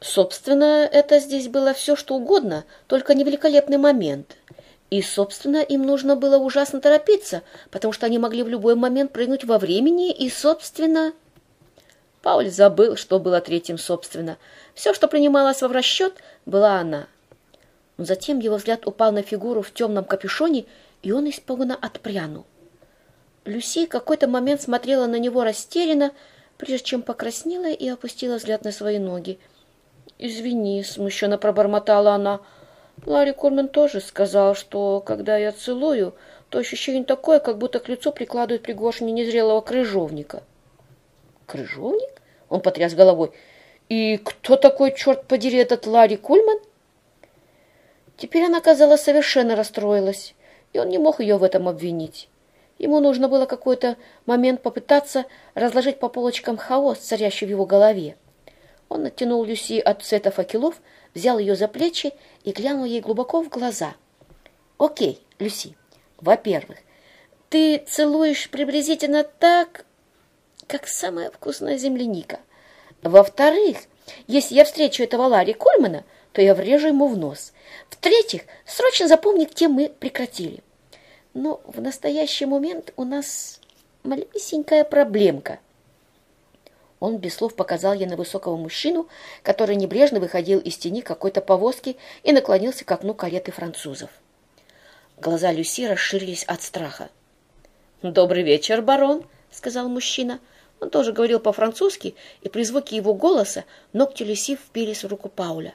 Собственно, это здесь было все, что угодно, только не великолепный момент. И, собственно, им нужно было ужасно торопиться, потому что они могли в любой момент прыгнуть во времени, и, собственно... Пауль забыл, что было третьим, собственно. Все, что принималось во расчет, была она. Затем его взгляд упал на фигуру в темном капюшоне, и он испуганно отпрянул. Люси какой-то момент смотрела на него растерянно, прежде чем покраснела и опустила взгляд на свои ноги. «Извини», — смущенно пробормотала она. «Ларри Кольман тоже сказал, что, когда я целую, то ощущение такое, как будто к лицу прикладывают пригоршню незрелого крыжовника». «Крыжовник?» — он потряс головой. «И кто такой, черт подери, этот Ларри Кульман?» Теперь она, казалось, совершенно расстроилась, и он не мог ее в этом обвинить. Ему нужно было какой-то момент попытаться разложить по полочкам хаос, царящий в его голове. Он оттянул Люси от цвета факелов, взял ее за плечи и глянул ей глубоко в глаза. «Окей, Люси, во-первых, ты целуешь приблизительно так, как самая вкусная земляника. Во-вторых, если я встречу этого Ларри Кольмана, то я врежу ему в нос. В-третьих, срочно запомни, где мы прекратили. Но в настоящий момент у нас малюсенькая проблемка». Он без слов показал ей на высокого мужчину, который небрежно выходил из тени какой-то повозки и наклонился к окну кареты французов. Глаза Люси расширились от страха. «Добрый вечер, барон», — сказал мужчина. Он тоже говорил по-французски, и при звуке его голоса ногти Люси впились в руку Пауля.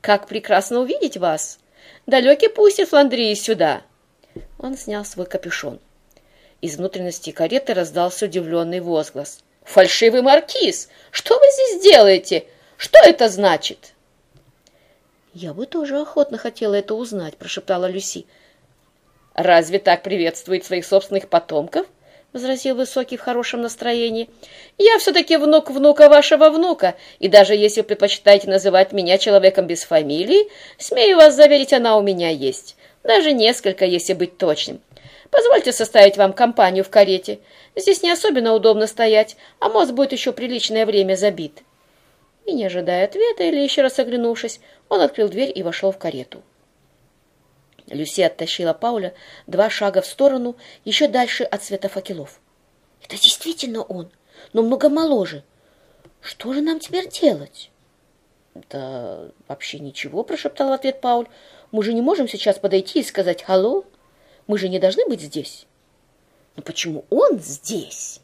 «Как прекрасно увидеть вас! Далекий пусть и Фландрии сюда!» Он снял свой капюшон. Из внутренности кареты раздался удивленный возглас. «Фальшивый маркиз! Что вы здесь делаете? Что это значит?» «Я бы тоже охотно хотела это узнать», — прошептала Люси. «Разве так приветствует своих собственных потомков?» — возразил Высокий в хорошем настроении. «Я все-таки внук внука вашего внука, и даже если предпочитаете называть меня человеком без фамилии, смею вас заверить, она у меня есть. Даже несколько, если быть точным. Позвольте составить вам компанию в карете. Здесь не особенно удобно стоять, а мост будет еще приличное время забит». И, не ожидая ответа или еще раз оглянувшись, он открыл дверь и вошел в карету. Люси оттащила Пауля два шага в сторону, еще дальше от света факелов. «Это действительно он, но много моложе. Что же нам теперь делать?» «Да вообще ничего», — прошептал в ответ Пауль. «Мы же не можем сейчас подойти и сказать «Алло». Мы же не должны быть здесь. Но почему он здесь?